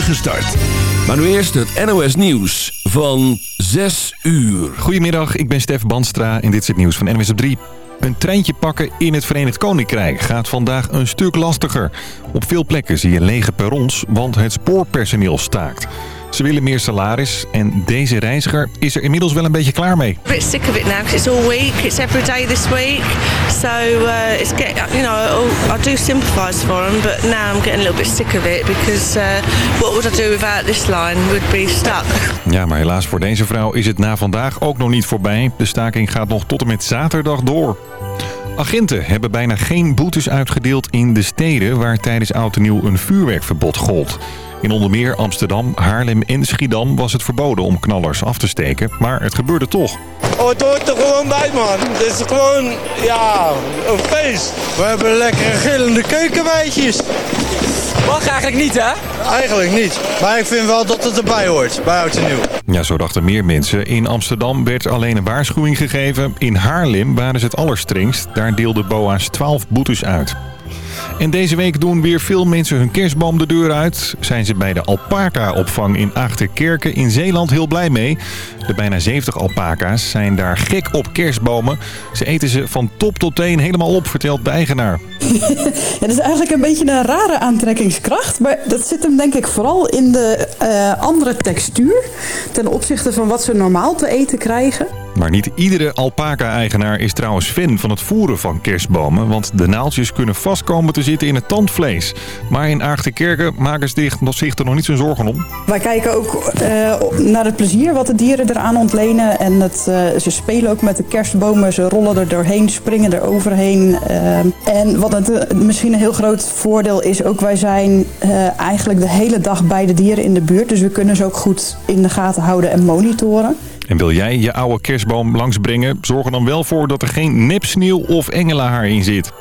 Gestart. Maar nu eerst het NOS Nieuws van 6 uur. Goedemiddag, ik ben Stef Banstra en dit is het nieuws van NWS op 3. Een treintje pakken in het Verenigd Koninkrijk gaat vandaag een stuk lastiger. Op veel plekken zie je lege perrons, want het spoorpersoneel staakt. Ze willen meer salaris en deze reiziger is er inmiddels wel een beetje klaar mee. A bit sick of it now because it's all week, it's every day this week. So uh, it's get, you know, I do sympathise for them, but now I'm getting a little bit sick of it because uh, what would I do without this line? Would be stuck. Ja, maar helaas voor deze vrouw is het na vandaag ook nog niet voorbij. De staking gaat nog tot en met zaterdag door. Agenten hebben bijna geen boetes uitgedeeld in de steden waar tijdens oud en nieuw een vuurwerkverbod gold. In onder meer Amsterdam, Haarlem en Schiedam was het verboden om knallers af te steken, maar het gebeurde toch. Oh, het hoort er gewoon bij, man. Het is gewoon, ja, een feest. We hebben lekkere gillende keukenwijtjes. Mag eigenlijk niet, hè? Eigenlijk niet. Maar ik vind wel dat het erbij hoort, bij Oud en Nieuw. Ja, zo dachten meer mensen. In Amsterdam werd alleen een waarschuwing gegeven. In Haarlem waren ze het allerstrengst. Daar deelden BOA's 12 boetes uit. En deze week doen weer veel mensen hun kerstboom de deur uit. Zijn ze bij de alpaca-opvang in Achterkerken in Zeeland heel blij mee. De bijna 70 alpaca's zijn daar gek op kerstbomen. Ze eten ze van top tot teen helemaal op, vertelt de eigenaar. Dat is eigenlijk een beetje een rare aantrekkingskracht. Maar dat zit hem denk ik vooral in de eh, andere textuur. Ten opzichte van wat ze normaal te eten krijgen. Maar niet iedere alpaca-eigenaar is trouwens fan van het voeren van kerstbomen. Want de naaltjes kunnen vast komen te zitten in het tandvlees. Maar in Aagtenkerken maken ze zich er nog niet zo'n zorgen om. Wij kijken ook eh, naar het plezier wat de dieren eraan ontlenen. En het, eh, ze spelen ook met de kerstbomen. Ze rollen er doorheen, springen er overheen. Eh, en wat het, misschien een heel groot voordeel is ook... wij zijn eigenlijk de hele dag bij de dieren in de buurt. Dus we kunnen ze ook goed in de gaten houden en monitoren. En wil jij je oude kerstboom langsbrengen? Zorg er dan wel voor dat er geen nepsneeuw of engelenhaar in zit.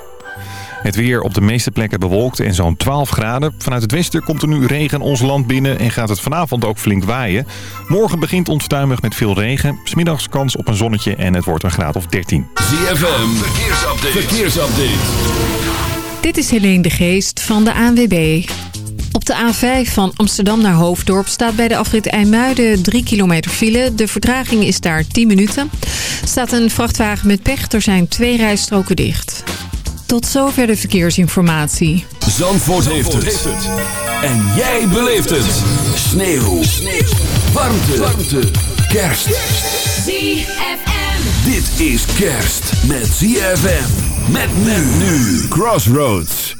Het weer op de meeste plekken bewolkt en zo'n 12 graden. Vanuit het westen komt er nu regen ons land binnen en gaat het vanavond ook flink waaien. Morgen begint onstuimig met veel regen. Smiddags kans op een zonnetje en het wordt een graad of 13. ZFM, verkeersupdate. verkeersupdate. Dit is Helene de Geest van de ANWB. Op de A5 van Amsterdam naar Hoofddorp staat bij de afrit IJmuiden 3 kilometer file. De vertraging is daar 10 minuten. staat een vrachtwagen met pech. Er zijn twee rijstroken dicht. Tot zover de verkeersinformatie. Zandvoort, heeft, het. En jij beleeft het. Sneeuw. Sneeuw. Warmte. Warmte. Kerst. ZFM. Dit is kerst met ZFM. Met men nu. Crossroads.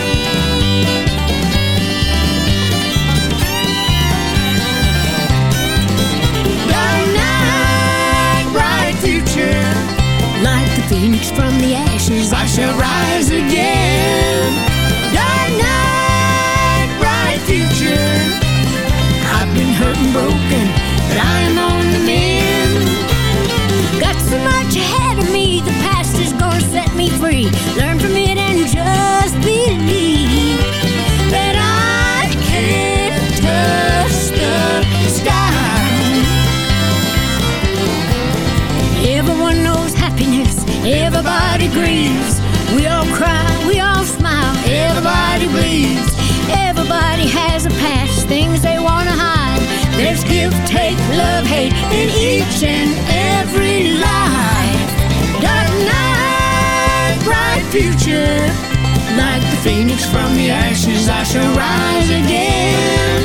ashes, I give, take, love, hate in each and every life. Dark night, bright future. Like the phoenix from the ashes, I shall rise again.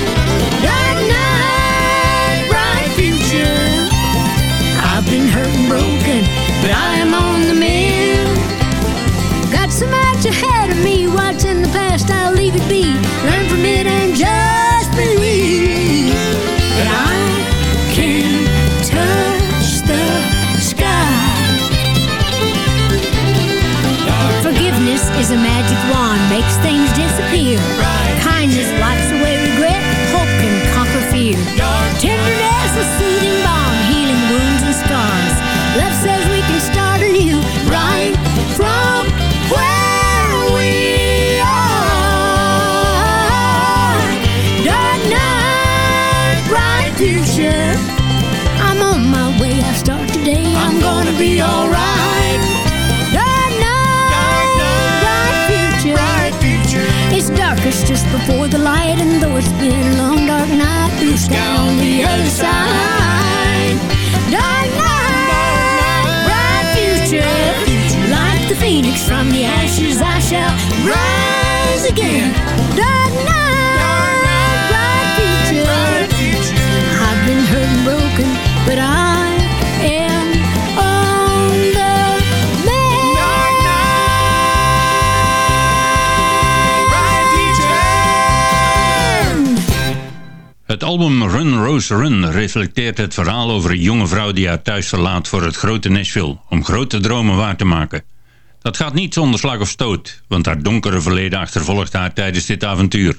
Dark night, bright future. I've been hurt and broken, but I am on the mend. Got so much ahead of me, what's in the past, I'll leave it be. Just before the light, and though it's been a long dark night, blue sky on the other side. Dark night, bright future. Like the phoenix from the ashes, I shall rise again. Dark night, bright future. I've been hurt and broken, but I album Run Rose Run reflecteert het verhaal over een jonge vrouw die haar thuis verlaat voor het grote Nashville om grote dromen waar te maken. Dat gaat niet zonder slag of stoot, want haar donkere verleden achtervolgt haar tijdens dit avontuur.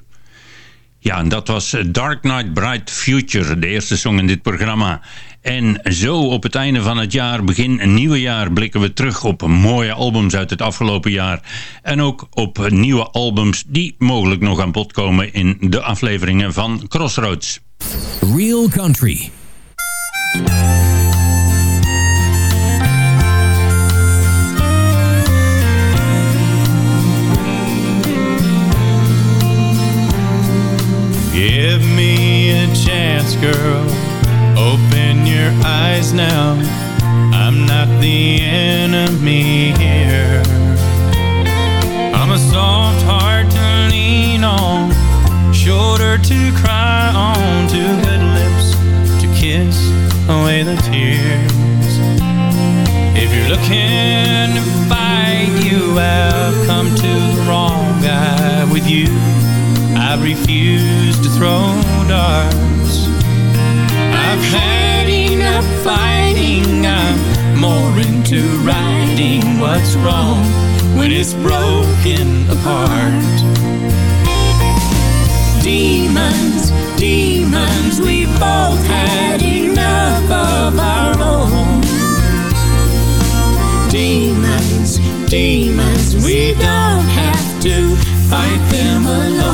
Ja, en dat was Dark Knight Bright Future, de eerste song in dit programma. En zo op het einde van het jaar, begin een nieuwe jaar, blikken we terug op mooie albums uit het afgelopen jaar. En ook op nieuwe albums die mogelijk nog aan bod komen in de afleveringen van Crossroads. Real Country. Give me a chance, girl. Open your eyes now. I'm not the enemy here. I'm a soft heart to lean on, shoulder to cry on, two good lips to kiss away the tears. If you're looking to fight, you have come to the wrong guy with you. I refuse to throw darts. I've had enough fighting. I'm more into righting what's wrong when it's broken apart. Demons, demons, we've both had enough of our own. Demons, demons, we don't have to fight them alone.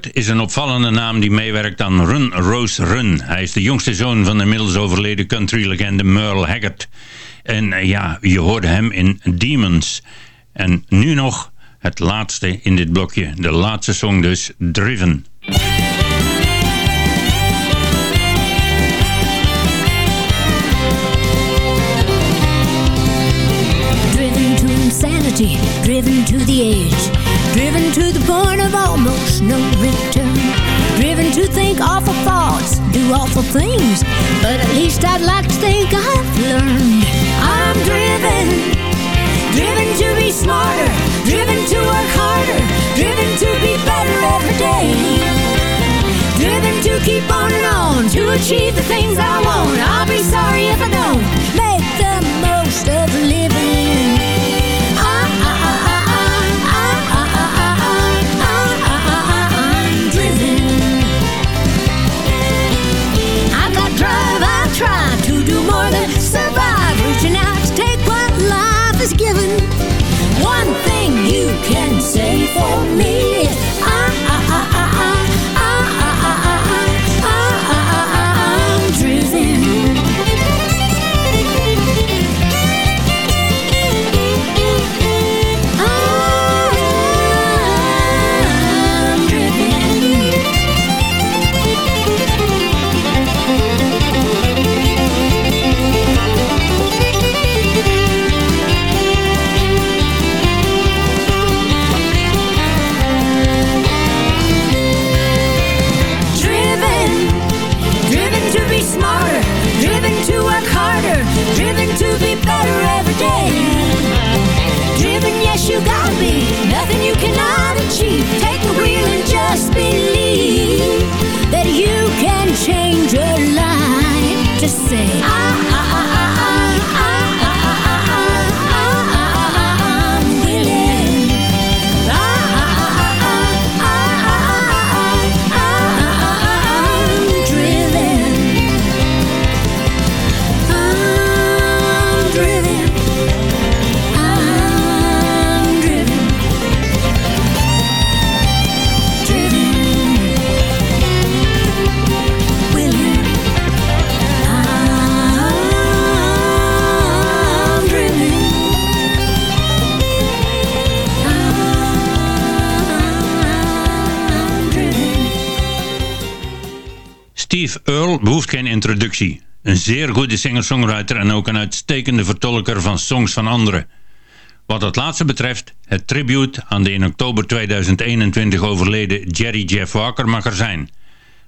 Is een opvallende naam die meewerkt aan Run Rose Run. Hij is de jongste zoon van de inmiddels overleden country-legende Merle Haggard. En eh, ja, je hoorde hem in Demons. En nu nog het laatste in dit blokje. De laatste song dus, Driven. Awful things, but at least I'd like to think I've learned. I'm driven, driven to be smarter, driven to work harder, driven to be better every day. Driven to keep on and on, to achieve the things I want. I'll be sorry if I don't for me introductie. Een zeer goede singer-songwriter en ook een uitstekende vertolker van songs van anderen. Wat het laatste betreft, het tribute aan de in oktober 2021 overleden Jerry Jeff Walker mag er zijn.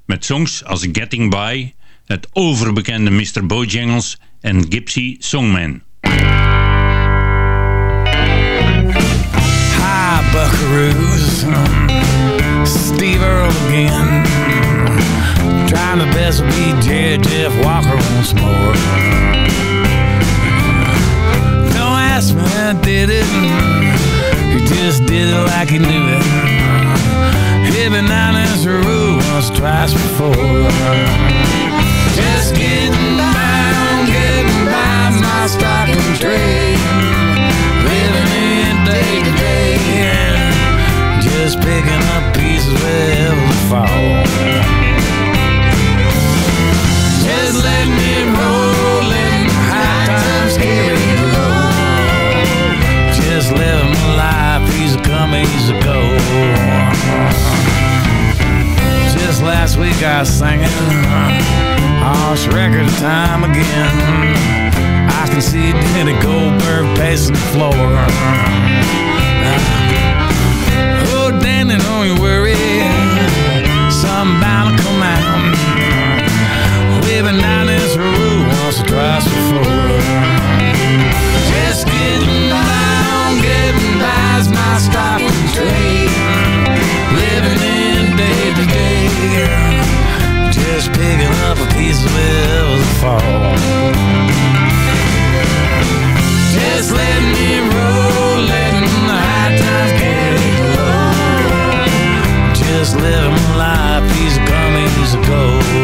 Met songs als Getting By, het overbekende Mr. Bojangles en Gypsy Songman. Steve. Trying the best to be Jerry Jeff Walker once more. Don't ask me how I did it. He just did it like he knew it. Hit me down as a rule once, twice before. Just getting by, getting by my stocking trade. Living in day to day. Just picking up pieces wherever they fall. Life, easy come, easy go. Just last week I was singing, oh, it's record time again. I can see Danny Goldberg pacing the floor. Oh, Danny, don't you worry, something bound to come out. We've been down this road once or twice before. my stocking trade, Living in day to day, just picking up a piece of it fall. Just letting me roll, letting the high times get the low. Just living life, piece of gum, piece of gold.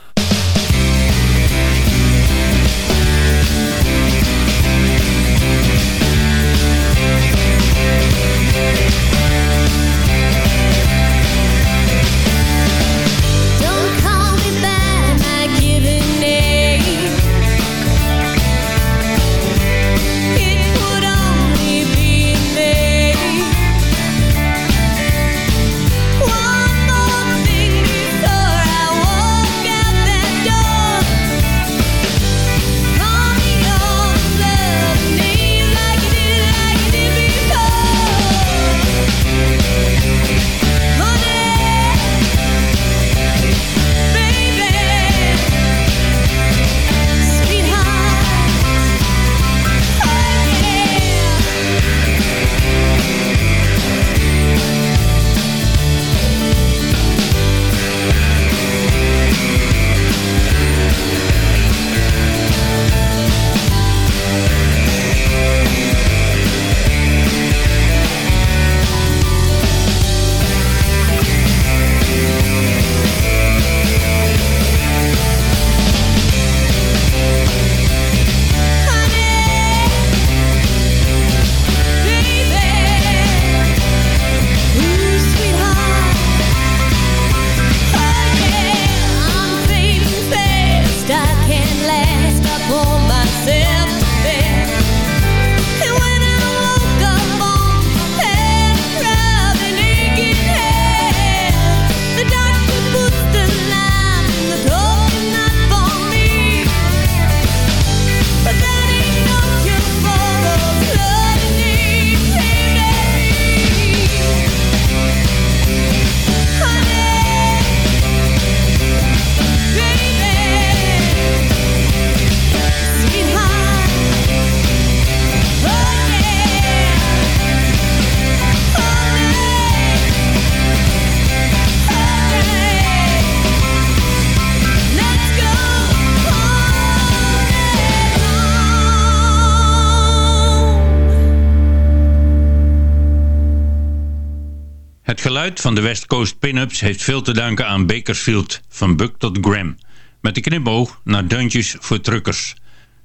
Geluid van de West Coast pin-ups heeft veel te danken aan Bakersfield, van Buck tot Graham. Met de knipoog naar deuntjes voor truckers.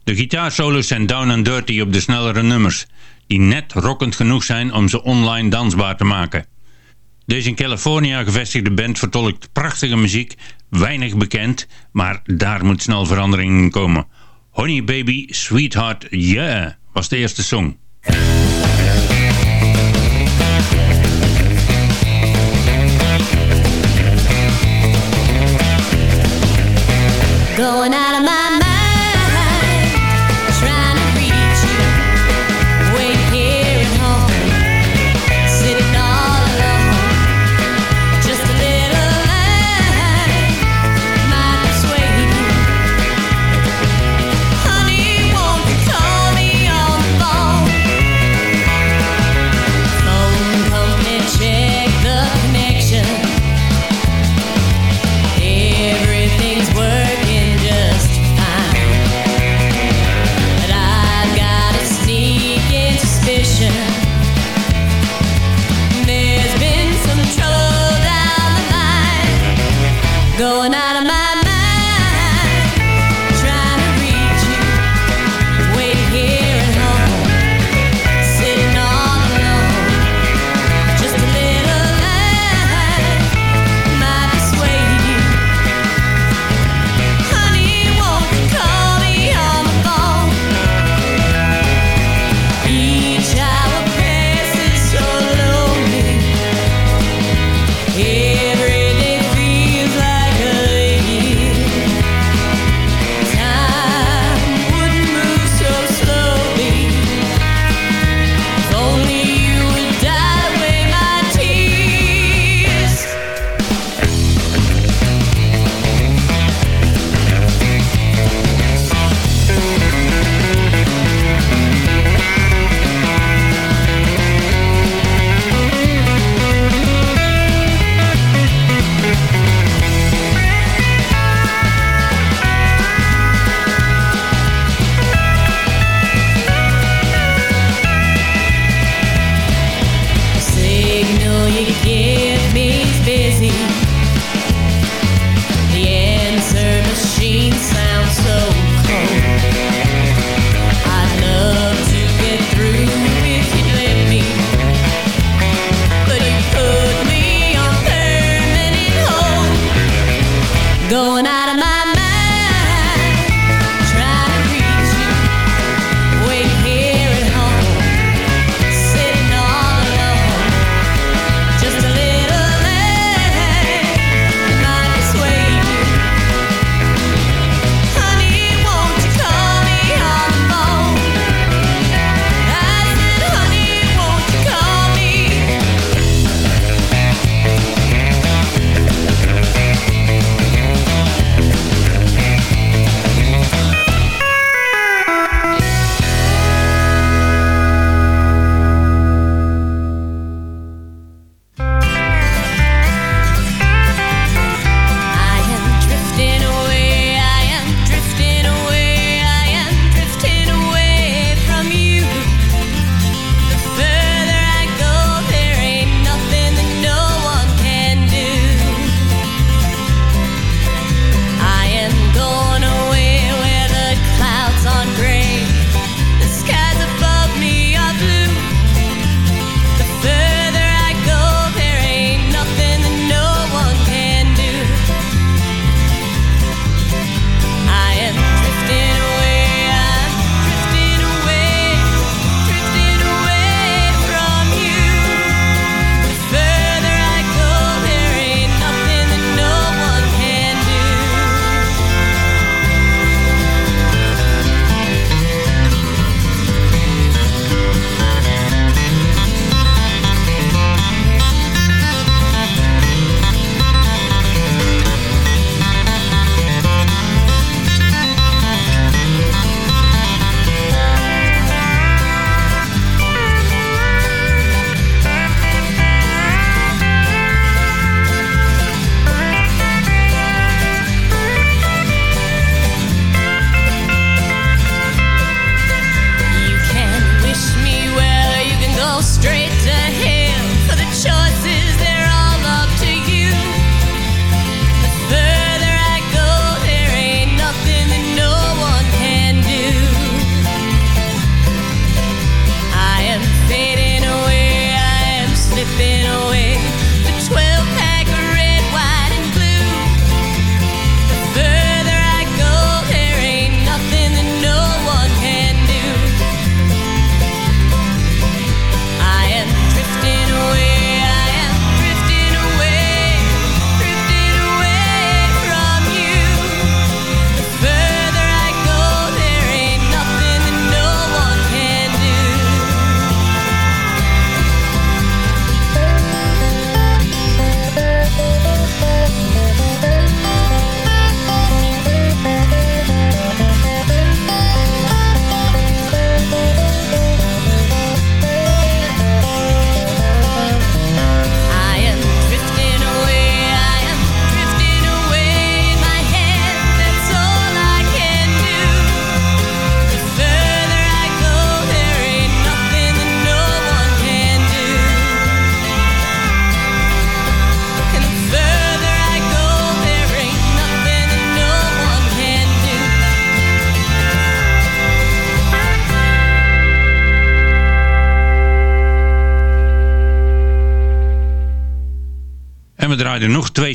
De gitaarsolos zijn down and dirty op de snellere nummers, die net rockend genoeg zijn om ze online dansbaar te maken. Deze in California gevestigde band vertolkt prachtige muziek, weinig bekend, maar daar moet snel verandering in komen. Honey Baby Sweetheart Yeah was de eerste song. Going out of my mind,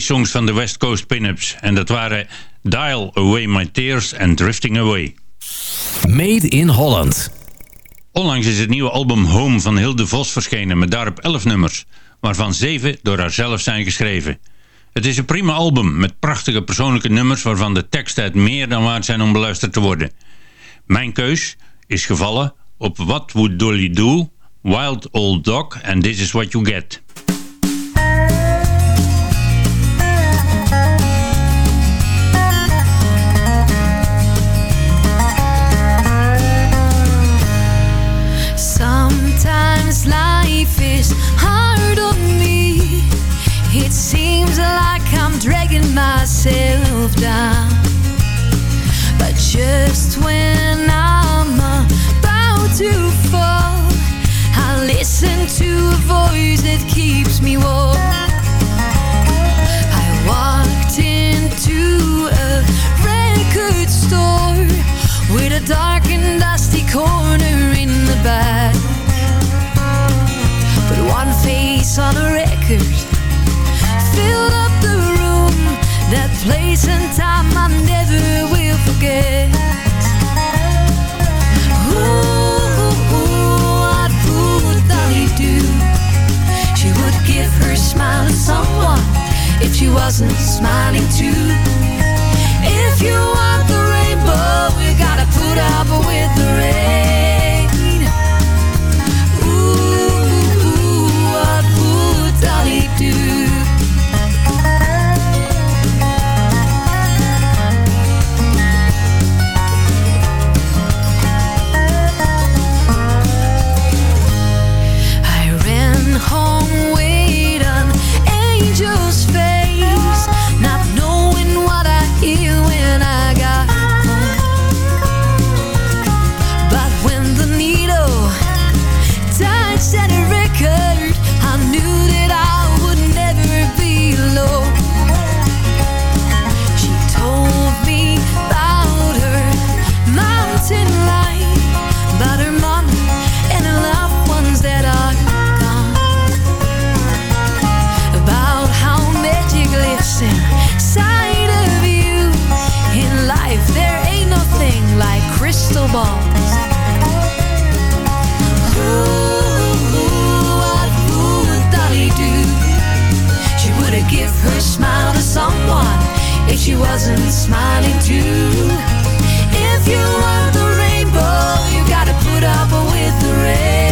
songs van de West Coast Pinups. En dat waren Dial Away My Tears en Drifting Away. Made in Holland. Onlangs is het nieuwe album Home van Hilde Vos verschenen met daarop 11 nummers, waarvan 7 door haarzelf zijn geschreven. Het is een prima album met prachtige persoonlijke nummers waarvan de teksten het meer dan waard zijn om beluisterd te worden. Mijn keus is gevallen op What Would Dolly Do, Wild Old Dog and This Is What You Get. Life is hard on me. It seems like I'm dragging myself down. But just when I'm about to fall, I listen to a voice that keeps me warm. I walked into a record store with a dark and dusty corner in the back. Face on a record filled up the room. That place and time I never will forget. Ooh, what would Dolly do? She would give her smile to someone if she wasn't smiling too. If you want the rainbow, you gotta put up with the rain. Someone if she wasn't smiling too. If you want the rainbow, you gotta put up with the rain.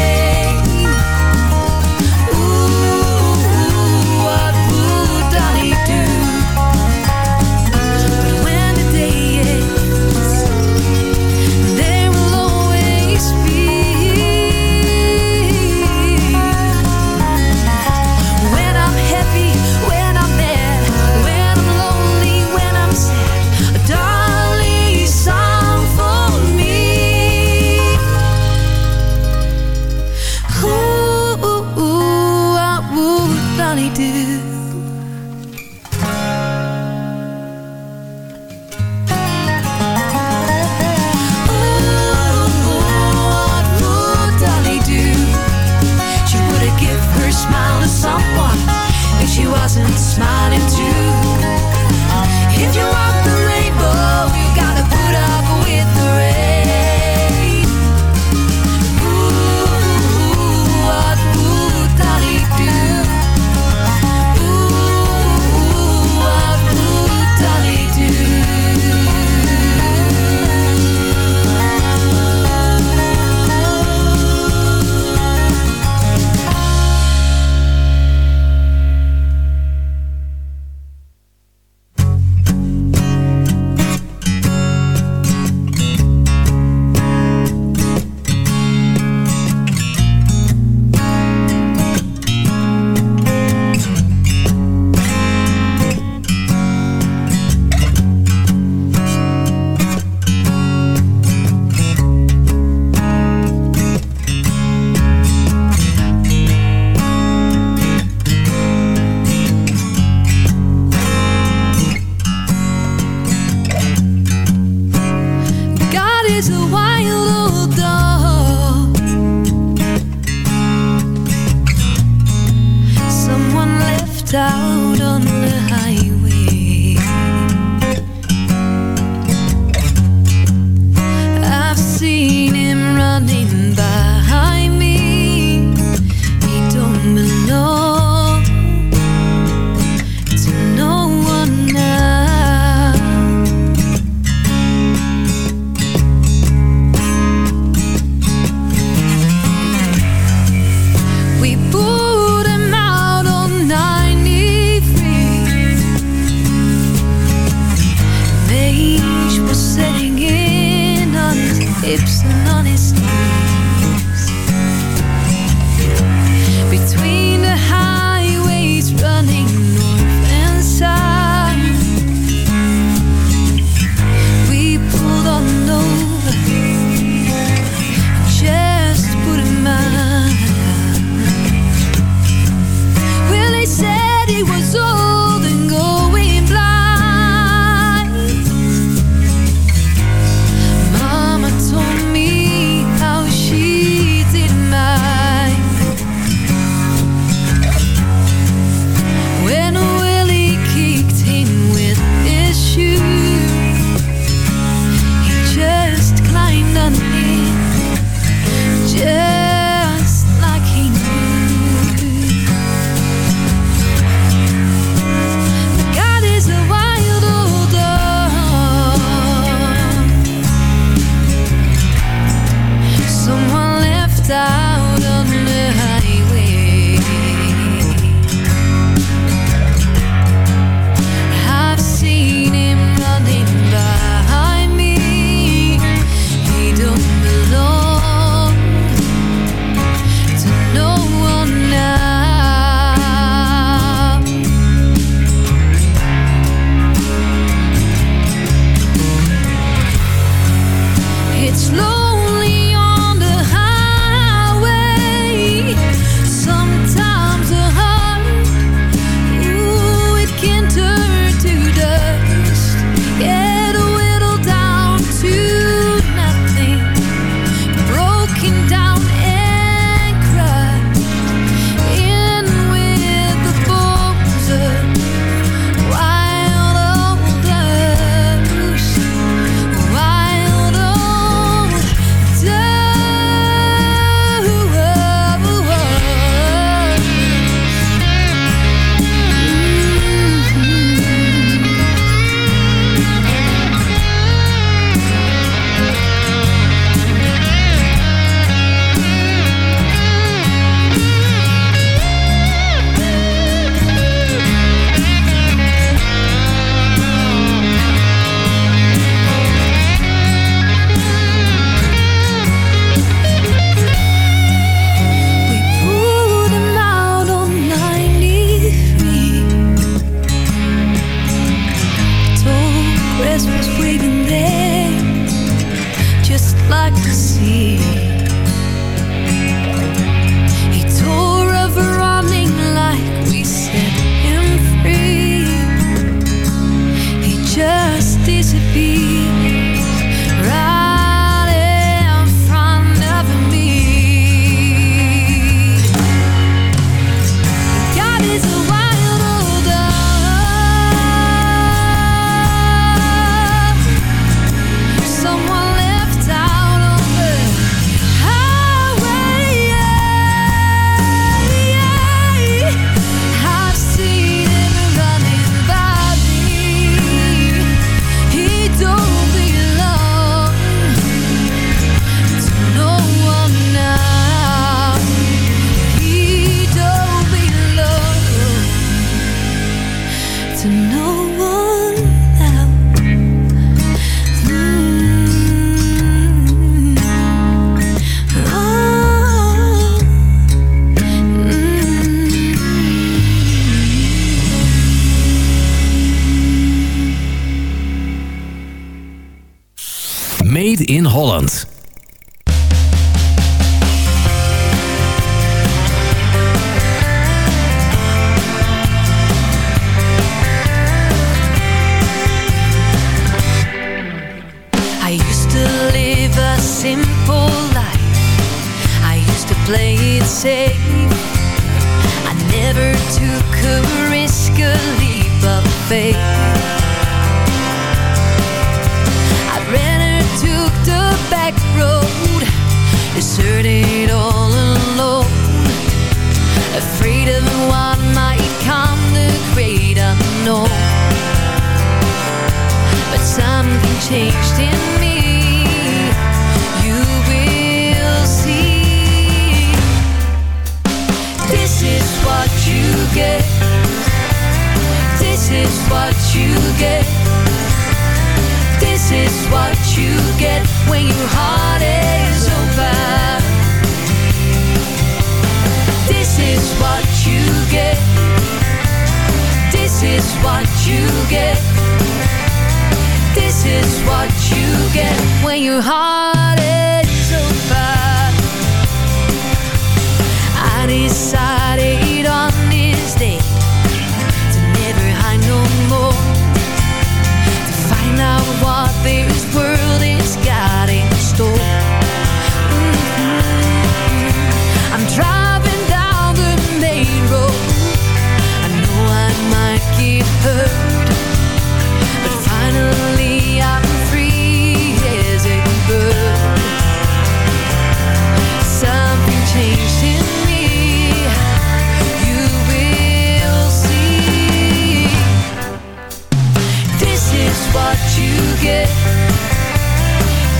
What you get.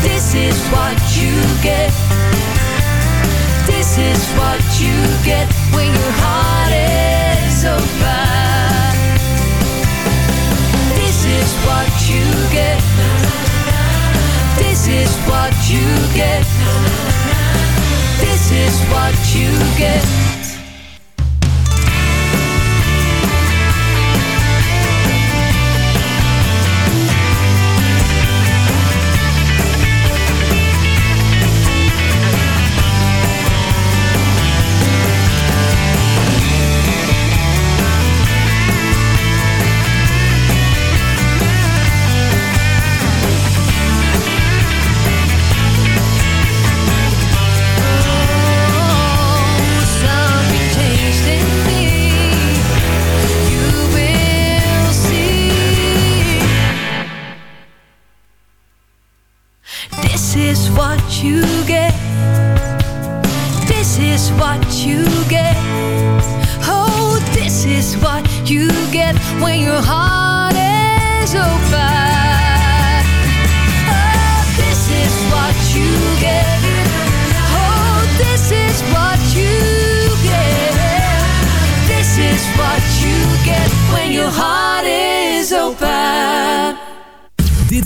This is what you get. This is what you get when your heart is open. This is what you get. This is what you get. This is what you get.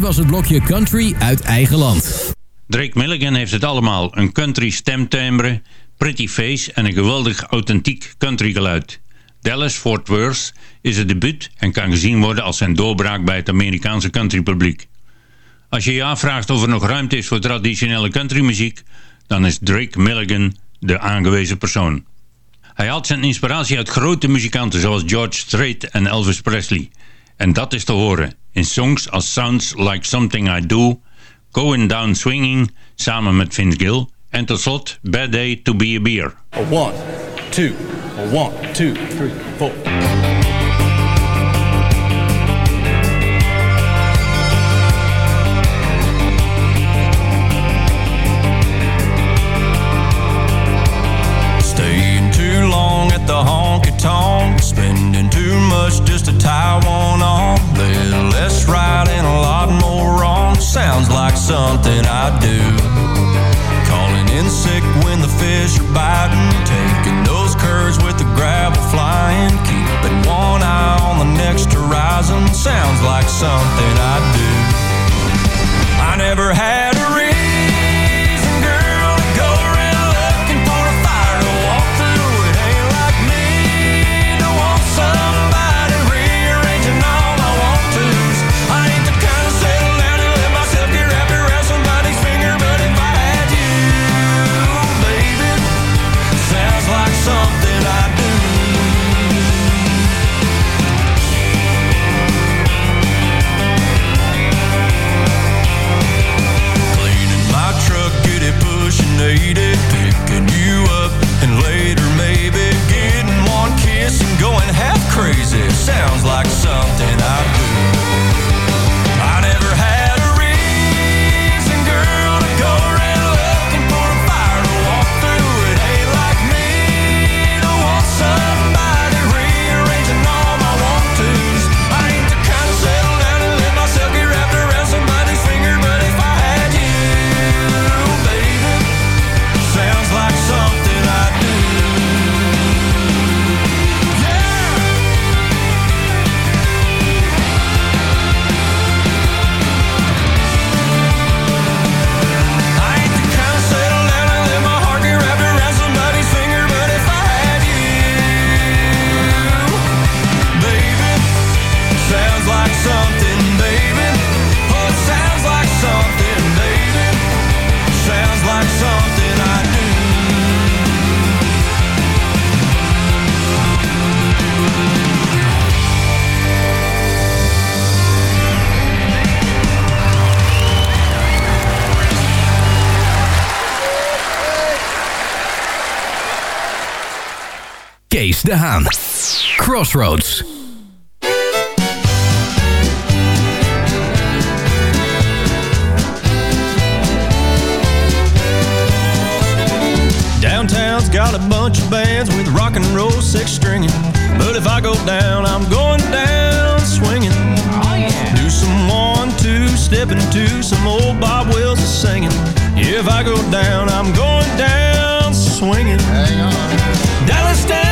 Was het blokje Country uit eigen land. Drake Milligan heeft het allemaal. Een country stemtimbre, pretty face en een geweldig authentiek country geluid. Dallas Fort Worth is het debuut en kan gezien worden als zijn doorbraak bij het Amerikaanse countrypubliek. Als je je afvraagt of er nog ruimte is voor traditionele countrymuziek, dan is Drake Milligan de aangewezen persoon. Hij haalt zijn inspiratie uit grote muzikanten zoals George Strait en Elvis Presley. En dat is te horen in songs als Sounds Like Something I Do, Going Down Swinging samen met Vince Gill en tot slot Bad Day to Be a Beer. A one, two, a one, two, three, four. Staying too long at the honky tonk, spending too much just to tie one on. Little less right and a lot more wrong. Sounds like something I do. Calling in sick when the fish are biting, taking those curves with the gravel flying, keeping one eye on the next horizon. Sounds like something I do. I never had a De Haan. Crossroads. Downtown's got a bunch of bands with rock and roll six stringing. But if I go down, I'm going down swinging. Oh, yeah. Do some one, two, step into some old Bob Wills singing. If I go down, I'm going down swinging. Hang on. Dallas down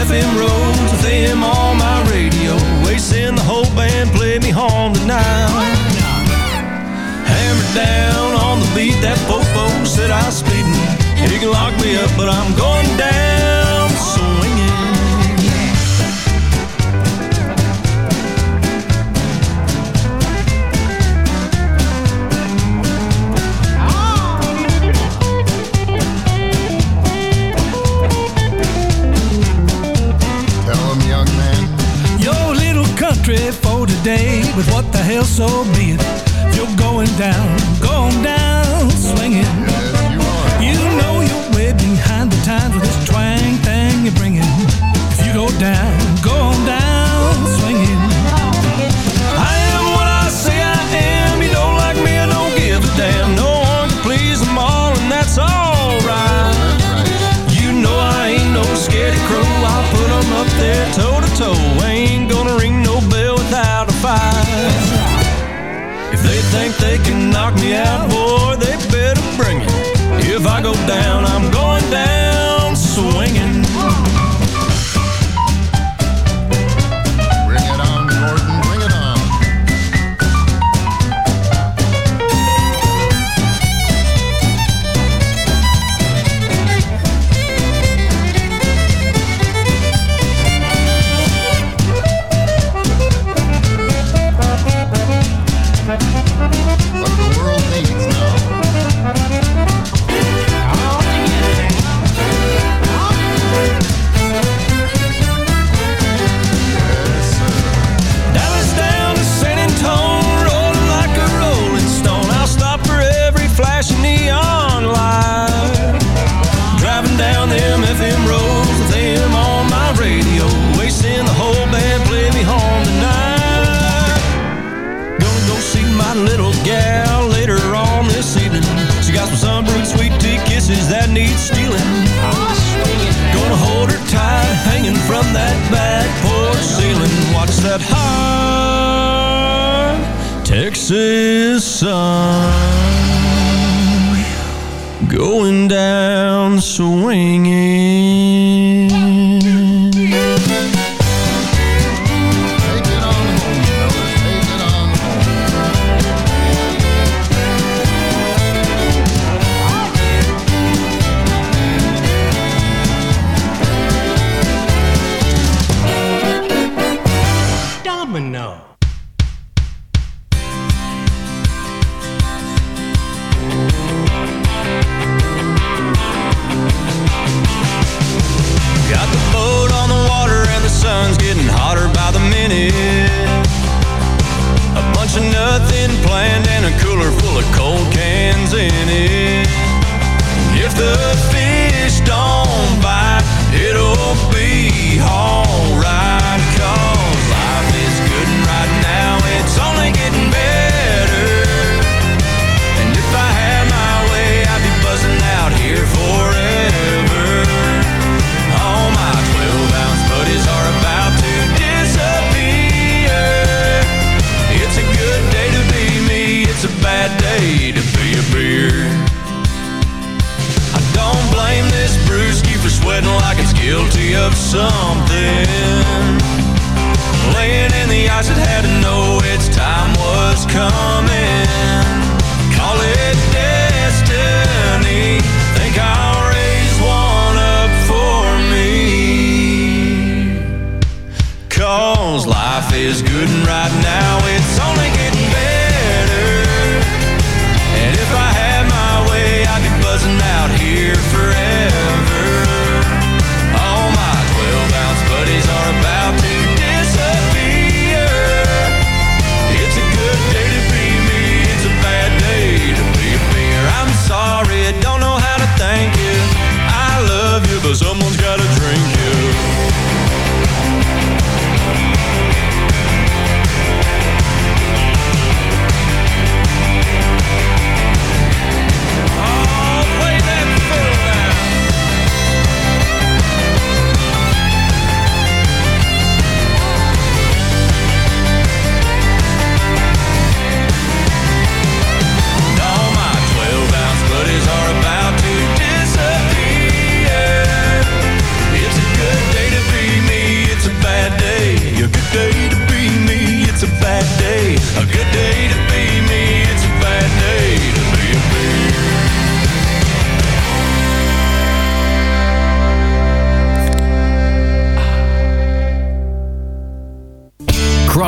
FM roads with them on my radio. Wasting the whole band, play me home tonight. Hammer down on the beat, that fofo said I was speeding. He can lock me up, but I'm going down need stealing. Gonna hold her tight, hanging from that back porch ceiling. Watch that high Texas sun going down swinging. is good and right now it's only getting better. And if I had my way I'd be buzzing out here forever. All my 12-ounce buddies are about to disappear. It's a good day to be me, it's a bad day to be a beer I'm sorry, don't know how to thank you. I love you but someone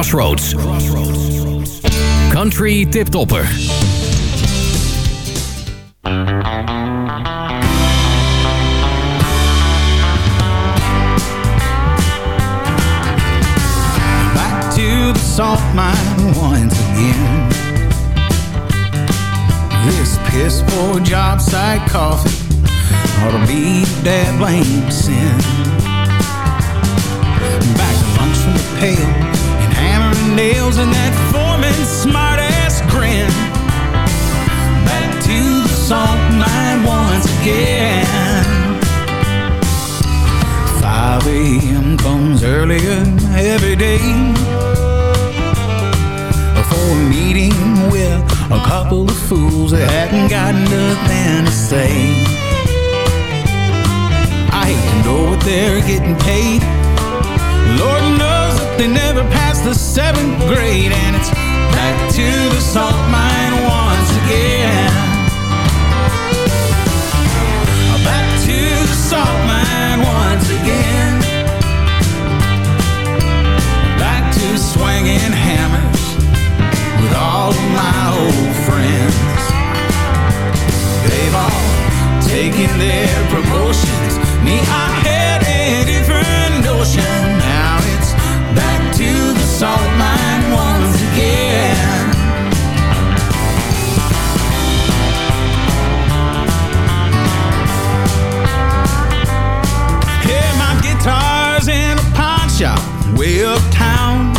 Crossroads. Country tiptopper. back to the salt mine once again. This piss poor job site coffee ought to be dad blame sin. Back to lunch from the and nails and that foreman's smart ass grin. Back to the salt mine once again. 5 a.m. comes earlier every day For a meeting with a couple of fools that hadn't got nothing to say I hate to know what they're getting paid Lord knows that they never the seventh grade And it's back to the salt mine once again Back to the salt mine once again. Back to swinging hammers with all of my old friends. They've all taken their promotions. Me, I salt mine once again. Hey, my guitar's in a pawn shop way uptown.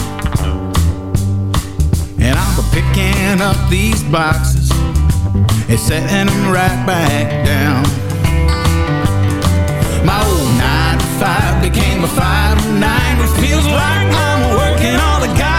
And I'll be picking up these boxes and setting them right back down. My old 9 to 5 became a 5 to 9. It feels like I'm working all the goddamn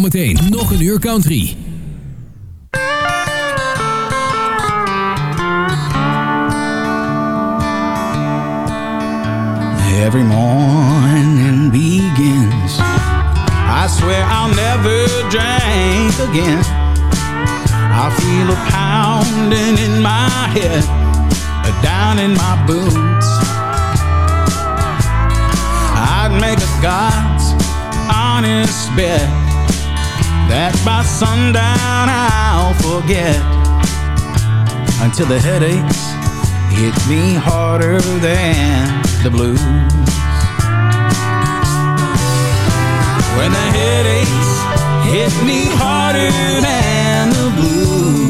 Zometeen nog een uur country. Every morning begins. I swear I'll never drink again. Sundown I'll forget until the headaches hit me harder than the blues. When the headaches hit me harder than the blues.